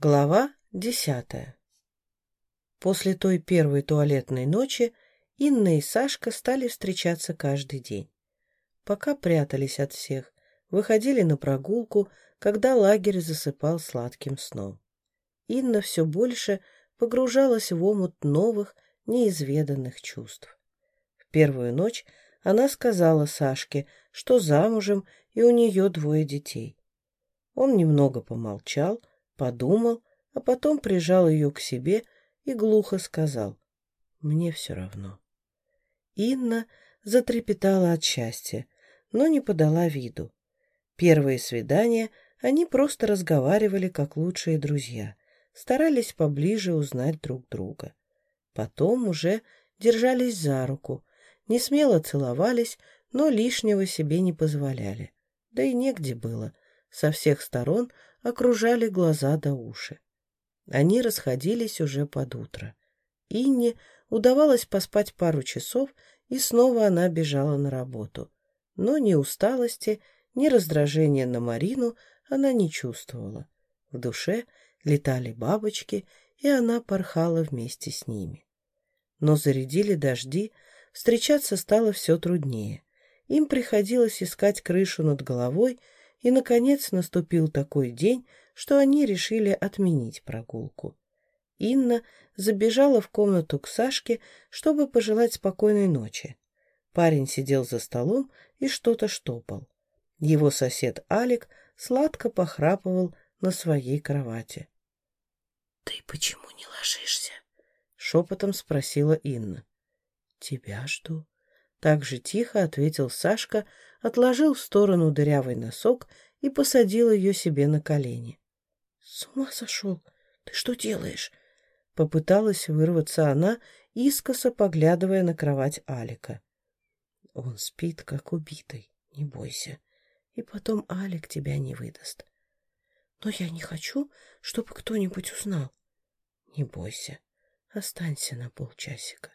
Глава десятая После той первой туалетной ночи Инна и Сашка стали встречаться каждый день. Пока прятались от всех, выходили на прогулку, когда лагерь засыпал сладким сном. Инна все больше погружалась в омут новых, неизведанных чувств. В первую ночь она сказала Сашке, что замужем и у нее двое детей. Он немного помолчал, подумал, а потом прижал ее к себе и глухо сказал «Мне все равно». Инна затрепетала от счастья, но не подала виду. Первые свидания они просто разговаривали как лучшие друзья, старались поближе узнать друг друга. Потом уже держались за руку, не смело целовались, но лишнего себе не позволяли. Да и негде было. Со всех сторон окружали глаза до уши. Они расходились уже под утро. Инне удавалось поспать пару часов, и снова она бежала на работу. Но ни усталости, ни раздражения на Марину она не чувствовала. В душе летали бабочки, и она порхала вместе с ними. Но зарядили дожди, встречаться стало все труднее. Им приходилось искать крышу над головой, и, наконец, наступил такой день, что они решили отменить прогулку. Инна забежала в комнату к Сашке, чтобы пожелать спокойной ночи. Парень сидел за столом и что-то штопал. Его сосед Алик сладко похрапывал на своей кровати. — Ты почему не ложишься? — шепотом спросила Инна. — Тебя жду. Так же тихо ответил Сашка, отложил в сторону дырявый носок и посадил ее себе на колени. — С ума сошел! Ты что делаешь? Попыталась вырваться она, искоса поглядывая на кровать Алика. — Он спит, как убитый, не бойся. И потом Алик тебя не выдаст. Но я не хочу, чтобы кто-нибудь узнал. Не бойся, останься на полчасика.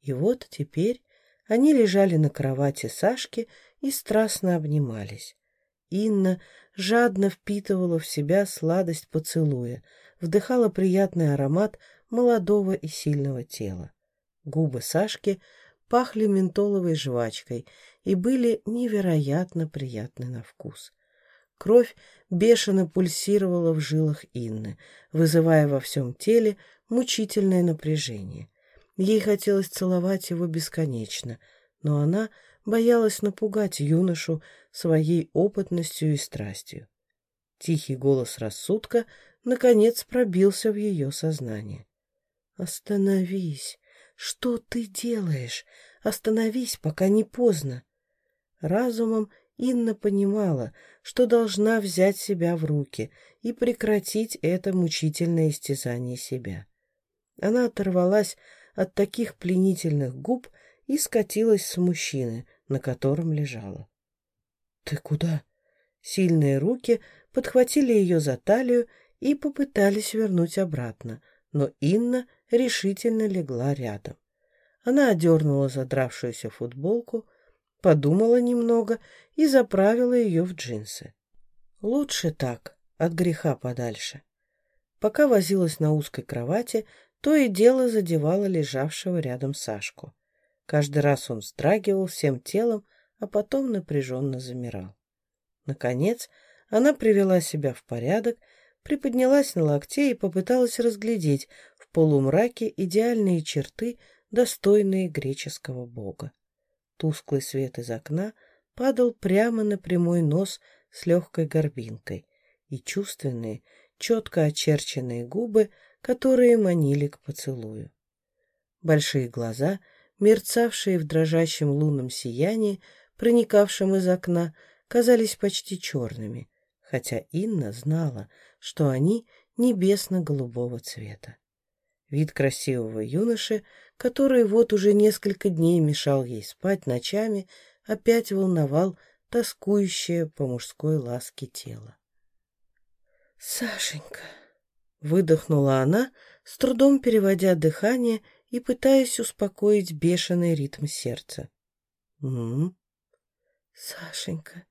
И вот теперь они лежали на кровати Сашки и страстно обнимались. Инна жадно впитывала в себя сладость поцелуя, вдыхала приятный аромат молодого и сильного тела. Губы Сашки пахли ментоловой жвачкой и были невероятно приятны на вкус. Кровь бешено пульсировала в жилах Инны, вызывая во всем теле мучительное напряжение. Ей хотелось целовать его бесконечно, но она боялась напугать юношу своей опытностью и страстью. Тихий голос рассудка наконец пробился в ее сознание. «Остановись! Что ты делаешь? Остановись, пока не поздно!» Разумом Инна понимала, что должна взять себя в руки и прекратить это мучительное истязание себя. Она оторвалась от таких пленительных губ и скатилась с мужчины, на котором лежала. «Ты куда?» Сильные руки подхватили ее за талию и попытались вернуть обратно, но Инна решительно легла рядом. Она одернула задравшуюся футболку, подумала немного и заправила ее в джинсы. Лучше так, от греха подальше. Пока возилась на узкой кровати, то и дело задевало лежавшего рядом Сашку. Каждый раз он вздрагивал всем телом, а потом напряженно замирал. Наконец, она привела себя в порядок, приподнялась на локте и попыталась разглядеть в полумраке идеальные черты, достойные греческого бога. Тусклый свет из окна падал прямо на прямой нос с легкой горбинкой, и чувственные, четко очерченные губы которые манили к поцелую. Большие глаза, мерцавшие в дрожащем лунном сиянии, проникавшем из окна, казались почти черными, хотя Инна знала, что они небесно-голубого цвета. Вид красивого юноши, который вот уже несколько дней мешал ей спать ночами, опять волновал тоскующее по мужской ласке тело. «Сашенька!» Выдохнула она, с трудом переводя дыхание и пытаясь успокоить бешеный ритм сердца. «М-м-м». «Сашенька,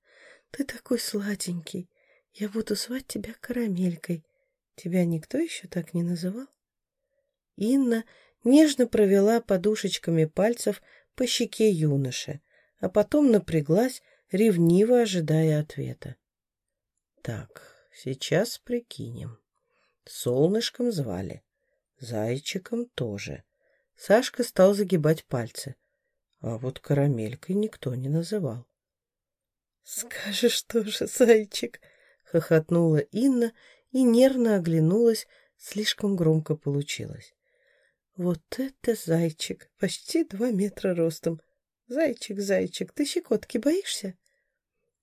ты такой сладенький. Я буду звать тебя карамелькой. Тебя никто еще так не называл? Инна нежно провела подушечками пальцев по щеке юноши, а потом напряглась, ревниво ожидая ответа. Так, сейчас прикинем. Солнышком звали, зайчиком тоже. Сашка стал загибать пальцы, а вот карамелькой никто не называл. «Скажешь тоже, зайчик!» — хохотнула Инна и нервно оглянулась, слишком громко получилось. «Вот это зайчик! Почти два метра ростом! Зайчик, зайчик, ты щекотки боишься?»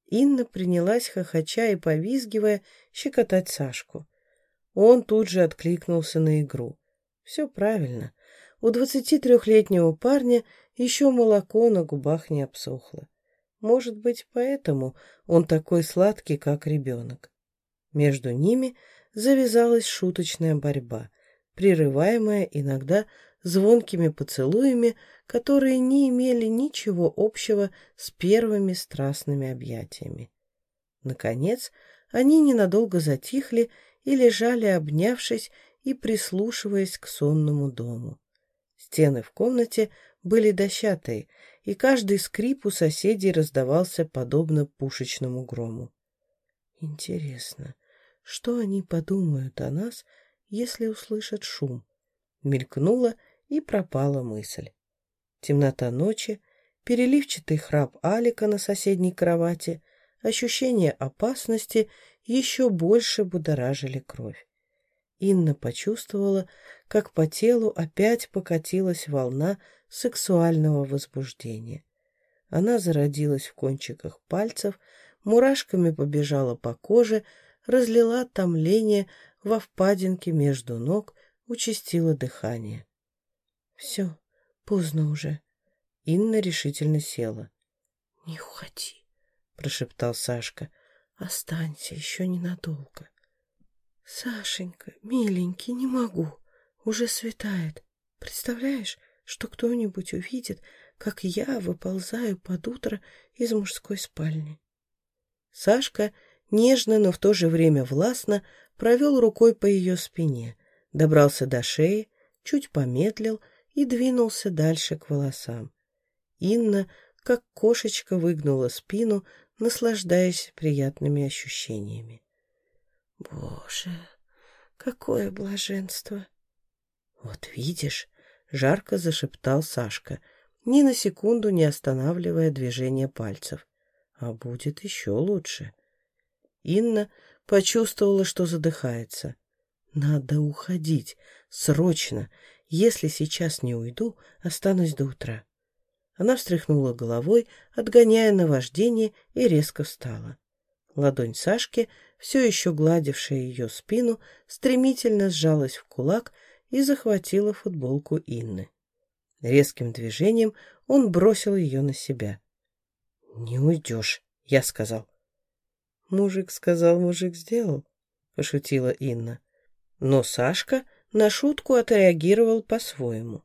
Инна принялась, хохоча и повизгивая, щекотать Сашку. Он тут же откликнулся на игру. Все правильно. У двадцати трехлетнего парня еще молоко на губах не обсохло. Может быть, поэтому он такой сладкий, как ребенок. Между ними завязалась шуточная борьба, прерываемая иногда звонкими поцелуями, которые не имели ничего общего с первыми страстными объятиями. Наконец, они ненадолго затихли и лежали, обнявшись и прислушиваясь к сонному дому. Стены в комнате были дощатые, и каждый скрип у соседей раздавался подобно пушечному грому. Интересно, что они подумают о нас, если услышат шум? Мелькнула и пропала мысль. Темнота ночи, переливчатый храп Алика на соседней кровати, ощущение опасности еще больше будоражили кровь. Инна почувствовала, как по телу опять покатилась волна сексуального возбуждения. Она зародилась в кончиках пальцев, мурашками побежала по коже, разлила томление во впадинке между ног, участила дыхание. «Все, поздно уже». Инна решительно села. «Не уходи», — прошептал Сашка. «Останься еще ненадолго». «Сашенька, миленький, не могу. Уже светает. Представляешь, что кто-нибудь увидит, как я выползаю под утро из мужской спальни?» Сашка нежно, но в то же время властно провел рукой по ее спине, добрался до шеи, чуть помедлил и двинулся дальше к волосам. Инна, как кошечка, выгнула спину, наслаждаясь приятными ощущениями. Боже, какое блаженство! Вот видишь, жарко зашептал Сашка, ни на секунду не останавливая движение пальцев. А будет еще лучше. Инна почувствовала, что задыхается. Надо уходить, срочно. Если сейчас не уйду, останусь до утра. Она встряхнула головой, отгоняя наваждение, и резко встала. Ладонь Сашки все еще гладившая ее спину, стремительно сжалась в кулак и захватила футболку Инны. Резким движением он бросил ее на себя. «Не уйдешь», — я сказал. «Мужик сказал, мужик сделал», — пошутила Инна. Но Сашка на шутку отреагировал по-своему.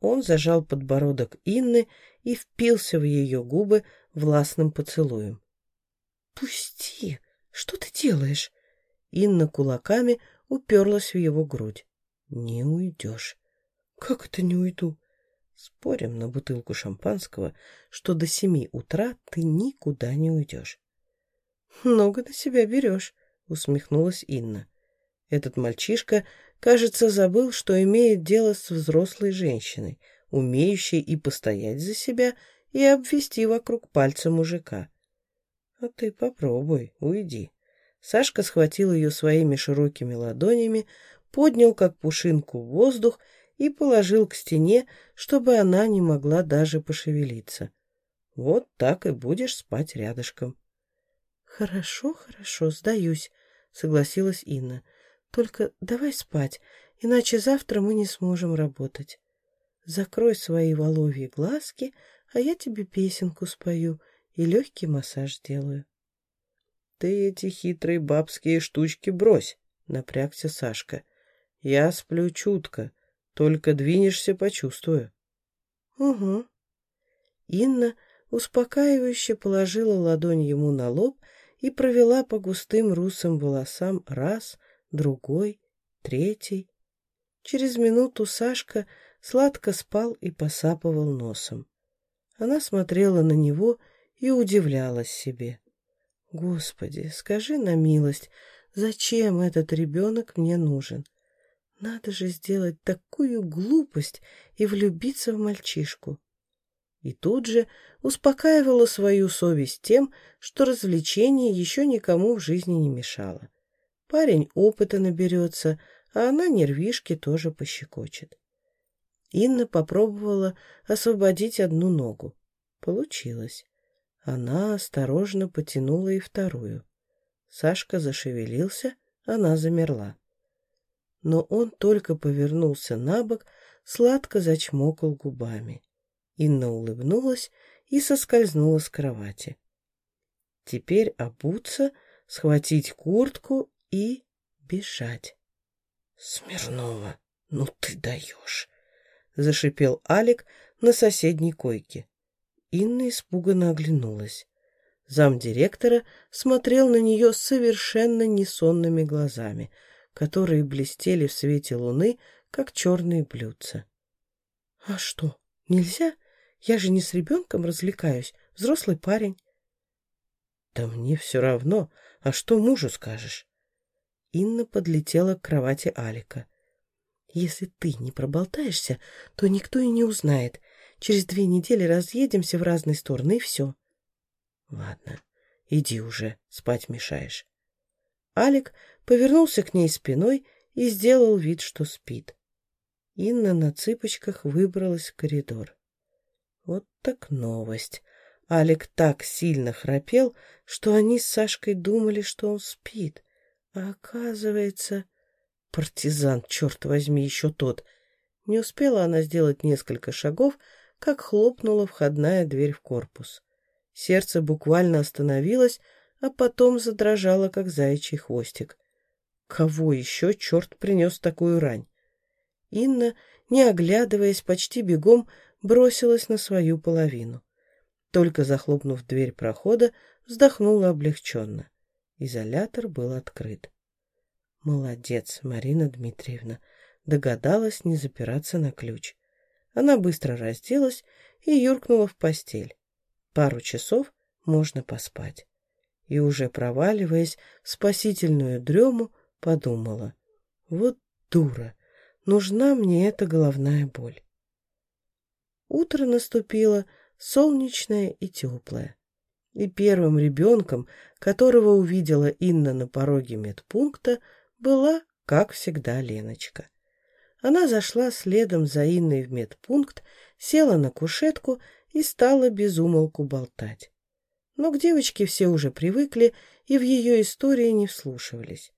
Он зажал подбородок Инны и впился в ее губы властным поцелуем. «Пусти!» Что ты делаешь?» Инна кулаками уперлась в его грудь. «Не уйдешь». «Как это не уйду?» «Спорим на бутылку шампанского, что до семи утра ты никуда не уйдешь». «Много на себя берешь», — усмехнулась Инна. Этот мальчишка, кажется, забыл, что имеет дело с взрослой женщиной, умеющей и постоять за себя, и обвести вокруг пальца мужика. «А ты попробуй, уйди». Сашка схватил ее своими широкими ладонями, поднял как пушинку в воздух и положил к стене, чтобы она не могла даже пошевелиться. Вот так и будешь спать рядышком. «Хорошо, хорошо, сдаюсь», — согласилась Инна. «Только давай спать, иначе завтра мы не сможем работать. Закрой свои воловьи глазки, а я тебе песенку спою и легкий массаж сделаю. «Ты эти хитрые бабские штучки брось», — напрягся Сашка. «Я сплю чутко, только двинешься, почувствую». «Угу». Инна успокаивающе положила ладонь ему на лоб и провела по густым русым волосам раз, другой третий. Через минуту Сашка сладко спал и посапывал носом. Она смотрела на него и удивлялась себе. «Господи, скажи на милость, зачем этот ребенок мне нужен? Надо же сделать такую глупость и влюбиться в мальчишку». И тут же успокаивала свою совесть тем, что развлечение еще никому в жизни не мешало. Парень опыта наберется, а она нервишки тоже пощекочет. Инна попробовала освободить одну ногу. Получилось. Она осторожно потянула и вторую. Сашка зашевелился, она замерла. Но он только повернулся на бок, сладко зачмокал губами. Инна улыбнулась и соскользнула с кровати. Теперь обуться, схватить куртку и бежать. «Смирнова, ну ты даешь!» — зашипел Алик на соседней койке. Инна испуганно оглянулась. Замдиректора смотрел на нее совершенно несонными глазами, которые блестели в свете луны, как черные блюдца. — А что, нельзя? Я же не с ребенком развлекаюсь, взрослый парень. — Да мне все равно. А что мужу скажешь? Инна подлетела к кровати Алика. «Если ты не проболтаешься, то никто и не узнает. Через две недели разъедемся в разные стороны, и все». «Ладно, иди уже, спать мешаешь». Алик повернулся к ней спиной и сделал вид, что спит. Инна на цыпочках выбралась в коридор. Вот так новость. Алик так сильно храпел, что они с Сашкой думали, что он спит. А оказывается... Партизан, черт возьми, еще тот. Не успела она сделать несколько шагов, как хлопнула входная дверь в корпус. Сердце буквально остановилось, а потом задрожало, как заячий хвостик. Кого еще черт принес такую рань? Инна, не оглядываясь, почти бегом бросилась на свою половину. Только захлопнув дверь прохода, вздохнула облегченно. Изолятор был открыт. Молодец, Марина Дмитриевна. Догадалась не запираться на ключ. Она быстро разделась и юркнула в постель. Пару часов можно поспать. И уже проваливаясь в спасительную дрему, подумала. Вот дура, нужна мне эта головная боль. Утро наступило солнечное и теплое. И первым ребенком, которого увидела Инна на пороге медпункта, была, как всегда, Леночка. Она зашла следом за Инной в медпункт, села на кушетку и стала безумолку болтать. Но к девочке все уже привыкли и в ее истории не вслушивались.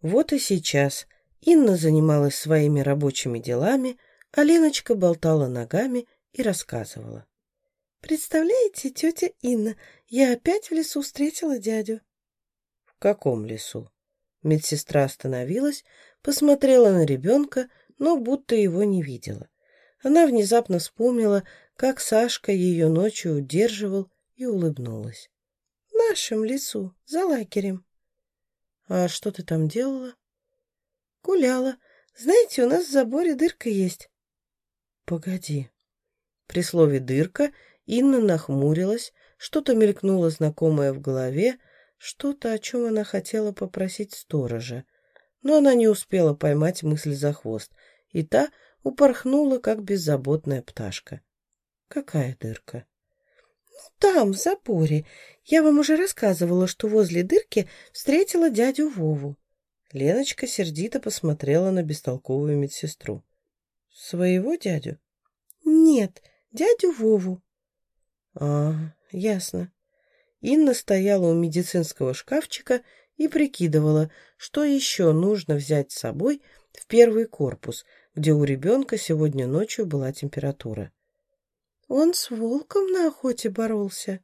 Вот и сейчас Инна занималась своими рабочими делами, а Леночка болтала ногами и рассказывала. «Представляете, тетя Инна, я опять в лесу встретила дядю». «В каком лесу?» Медсестра остановилась, посмотрела на ребенка, но будто его не видела. Она внезапно вспомнила, как Сашка ее ночью удерживал и улыбнулась. «В нашем лесу, за лагерем». «А что ты там делала?» «Гуляла. Знаете, у нас в заборе дырка есть». «Погоди». При слове «дырка» Инна нахмурилась, что-то мелькнуло знакомое в голове, что-то, о чем она хотела попросить сторожа. Но она не успела поймать мысль за хвост, и та упорхнула, как беззаботная пташка. «Какая дырка?» «Ну, там, в заборе. Я вам уже рассказывала, что возле дырки встретила дядю Вову». Леночка сердито посмотрела на бестолковую медсестру. «Своего дядю?» «Нет, дядю Вову». «А, ясно. Инна стояла у медицинского шкафчика и прикидывала, что еще нужно взять с собой в первый корпус, где у ребенка сегодня ночью была температура. «Он с волком на охоте боролся».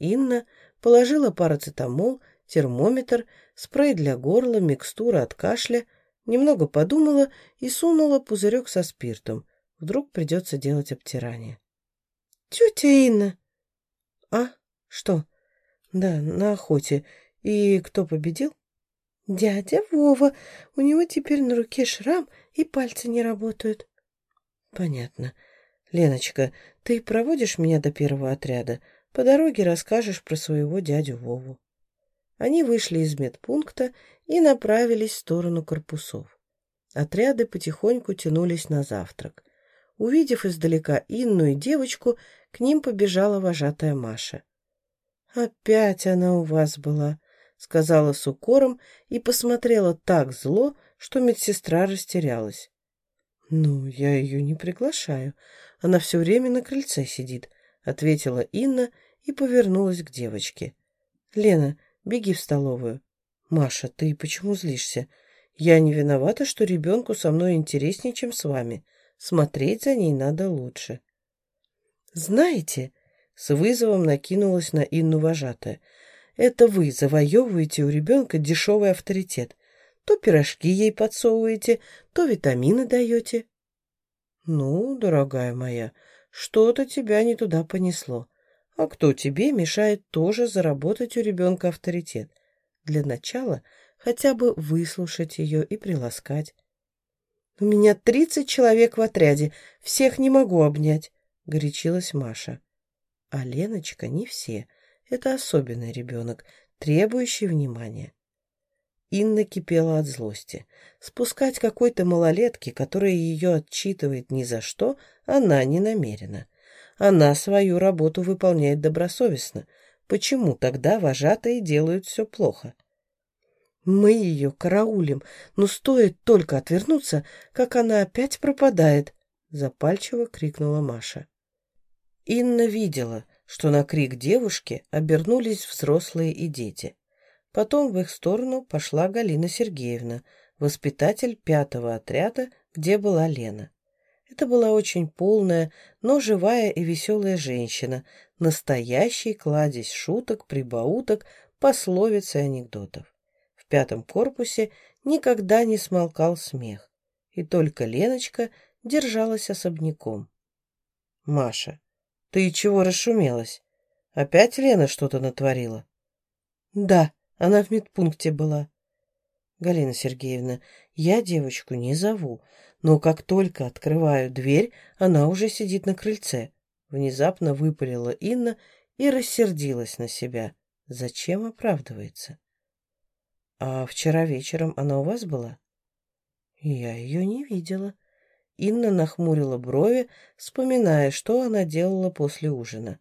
Инна положила парацетамол, термометр, спрей для горла, микстура от кашля, немного подумала и сунула пузырек со спиртом. Вдруг придется делать обтирание. «Тетя Инна!» «А?» «Что?» «Да, на охоте. И кто победил?» Дядя Вова, у него теперь на руке шрам и пальцы не работают. Понятно. Леночка, ты проводишь меня до первого отряда? По дороге расскажешь про своего дядю Вову. Они вышли из медпункта и направились в сторону корпусов. Отряды потихоньку тянулись на завтрак. Увидев издалека Инну и девочку, к ним побежала вожатая Маша. «Опять она у вас была», — сказала с укором и посмотрела так зло, что медсестра растерялась. «Ну, я ее не приглашаю. Она все время на крыльце сидит», — ответила Инна и повернулась к девочке. «Лена, беги в столовую». «Маша, ты почему злишься? Я не виновата, что ребенку со мной интереснее, чем с вами. Смотреть за ней надо лучше». «Знаете...» — с вызовом накинулась на Инну вожатая. «Это вы завоевываете у ребенка дешевый авторитет. То пирожки ей подсовываете, то витамины даете». «Ну, дорогая моя, что-то тебя не туда понесло. А кто тебе мешает тоже заработать у ребенка авторитет? Для начала хотя бы выслушать ее и приласкать. «У меня тридцать человек в отряде, всех не могу обнять», — горячилась Маша. А Леночка не все. Это особенный ребенок, требующий внимания. Инна кипела от злости. Спускать какой-то малолетке, которая ее отчитывает ни за что, она не намерена. Она свою работу выполняет добросовестно. Почему тогда вожатые делают все плохо? Мы ее караулим, но стоит только отвернуться, как она опять пропадает, запальчиво крикнула Маша. Инна видела, что на крик девушки обернулись взрослые и дети. Потом в их сторону пошла Галина Сергеевна, воспитатель пятого отряда, где была Лена. Это была очень полная, но живая и веселая женщина, настоящий кладезь шуток, прибауток, пословиц и анекдотов. В пятом корпусе никогда не смолкал смех, и только Леночка держалась особняком. «Маша, ты чего расшумелась? Опять Лена что-то натворила?» «Да», она в медпункте была. Галина Сергеевна, я девочку не зову, но как только открываю дверь, она уже сидит на крыльце. Внезапно выпалила Инна и рассердилась на себя. Зачем оправдывается? А вчера вечером она у вас была? Я ее не видела. Инна нахмурила брови, вспоминая, что она делала после ужина.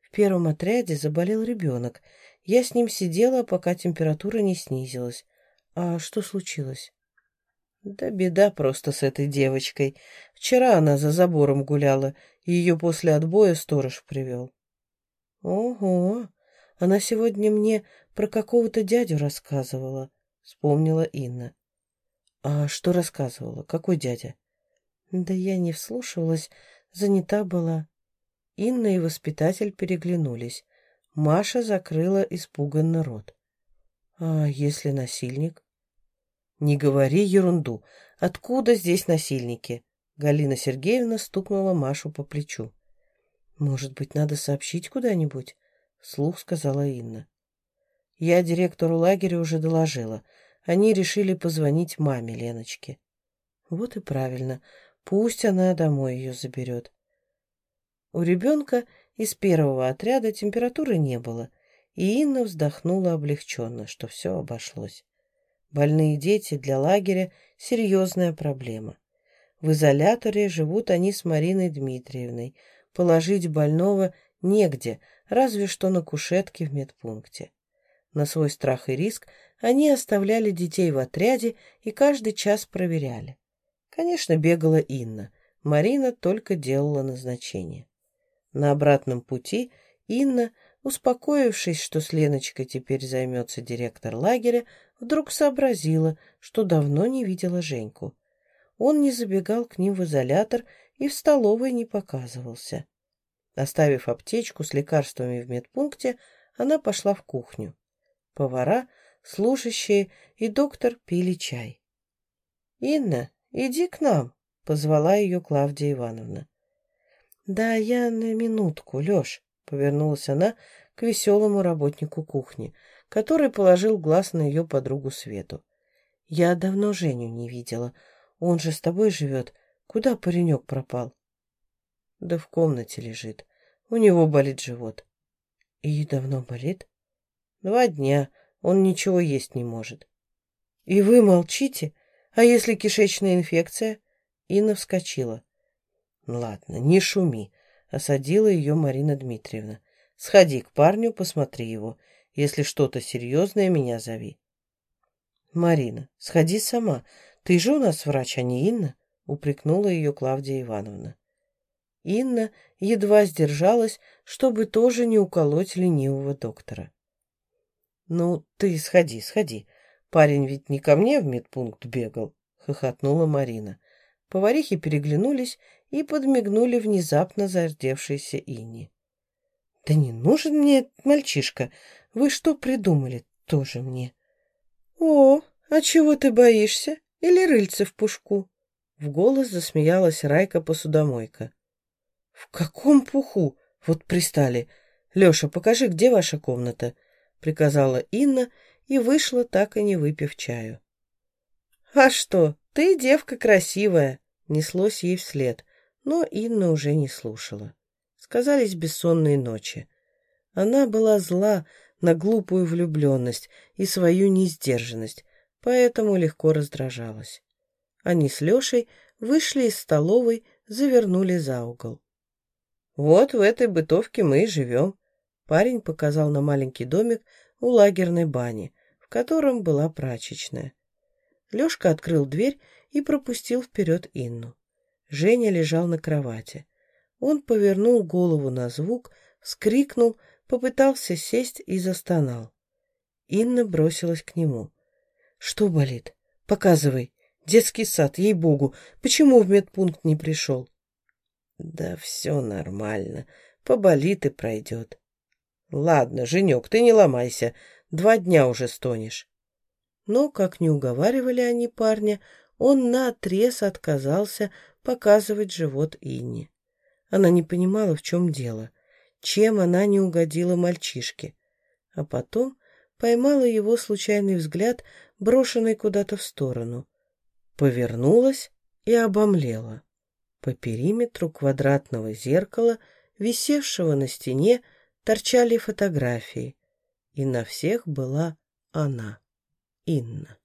В первом отряде заболел ребенок, я с ним сидела, пока температура не снизилась. А что случилось? Да беда просто с этой девочкой. Вчера она за забором гуляла, и ее после отбоя сторож привел. Ого, она сегодня мне про какого-то дядю рассказывала, вспомнила Инна. А что рассказывала? Какой дядя? Да я не вслушивалась, занята была. Инна и воспитатель переглянулись. Маша закрыла испуганно рот. «А если насильник?» «Не говори ерунду. Откуда здесь насильники?» Галина Сергеевна стукнула Машу по плечу. «Может быть, надо сообщить куда-нибудь?» — вслух сказала Инна. «Я директору лагеря уже доложила. Они решили позвонить маме Леночки». «Вот и правильно. Пусть она домой ее заберет». У ребенка из первого отряда температуры не было, и Инна вздохнула облегченно, что все обошлось. Больные дети для лагеря — серьезная проблема. В изоляторе живут они с Мариной Дмитриевной. Положить больного негде, разве что на кушетке в медпункте. На свой страх и риск они оставляли детей в отряде и каждый час проверяли. Конечно, бегала Инна. Марина только делала назначение. На обратном пути Инна, успокоившись, что с Леночкой теперь займется директор лагеря, вдруг сообразила, что давно не видела Женьку. Он не забегал к ним в изолятор и в столовой не показывался. Оставив аптечку с лекарствами в медпункте, она пошла в кухню. Повара, служащие и доктор пили чай. «Инна, иди к нам», — позвала ее Клавдия Ивановна. «Да, я на минутку, Лёш», — повернулась она к веселому работнику кухни. который положил глаз на ее подругу Свету. «Я давно Женю не видела. Он же с тобой живет. Куда паренек пропал?» «Да в комнате лежит. У него болит живот». «И давно болит?» «Два дня. Он ничего есть не может». «И вы молчите? А если кишечная инфекция?» Инна вскочила. «Ладно, не шуми», — осадила ее Марина Дмитриевна. «Сходи к парню, посмотри его. Если что-то серьезное, меня зови». «Марина, сходи сама. Ты же у нас врач, а не Инна», — упрекнула ее Клавдия Ивановна. Инна едва сдержалась, чтобы тоже не уколоть ленивого доктора. «Ну, ты сходи, сходи. Парень ведь не ко мне в медпункт бегал», — хохотнула Марина. Поварихи переглянулись и подмигнули внезапно зардевшейся Инне. «Да не нужен мне этот мальчишка. Вы что придумали? Тоже мне». «О, а чего ты боишься? Или рыльце в пушку?» В голос засмеялась Райка-посудомойка. «В каком пуху? Вот пристали. Леша, покажи, где ваша комната?» Приказала Инна и вышла, так и не выпив чаю. «А что, ты девка красивая!» Неслось ей вслед, но Инна уже не слушала. Сказались бессонные ночи. Она была зла на глупую влюбленность и свою несдержанность, поэтому легко раздражалась. Они с Лешей вышли из столовой, завернули за угол. «Вот в этой бытовке мы и живем», — парень показал на маленький домик у лагерной бани, в котором была прачечная. Лешка открыл дверь и пропустил вперед Инну. Женя лежал на кровати. Он повернул голову на звук, вскрикнул, попытался сесть и застонал. Инна бросилась к нему. «Что болит? Показывай. Детский сад, ей-богу. Почему в медпункт не пришел?» «Да все нормально. Поболит и пройдет». «Ладно, Женек, ты не ломайся. Два дня уже стонешь». Но, как не уговаривали они парня, он наотрез отказался показывать живот Инне. Она не понимала, в чем дело, чем она не угодила мальчишке. А потом поймала его случайный взгляд, брошенный куда-то в сторону. Повернулась и обомлела. По периметру квадратного зеркала, висевшего на стене, торчали фотографии, и на всех была она. Инна.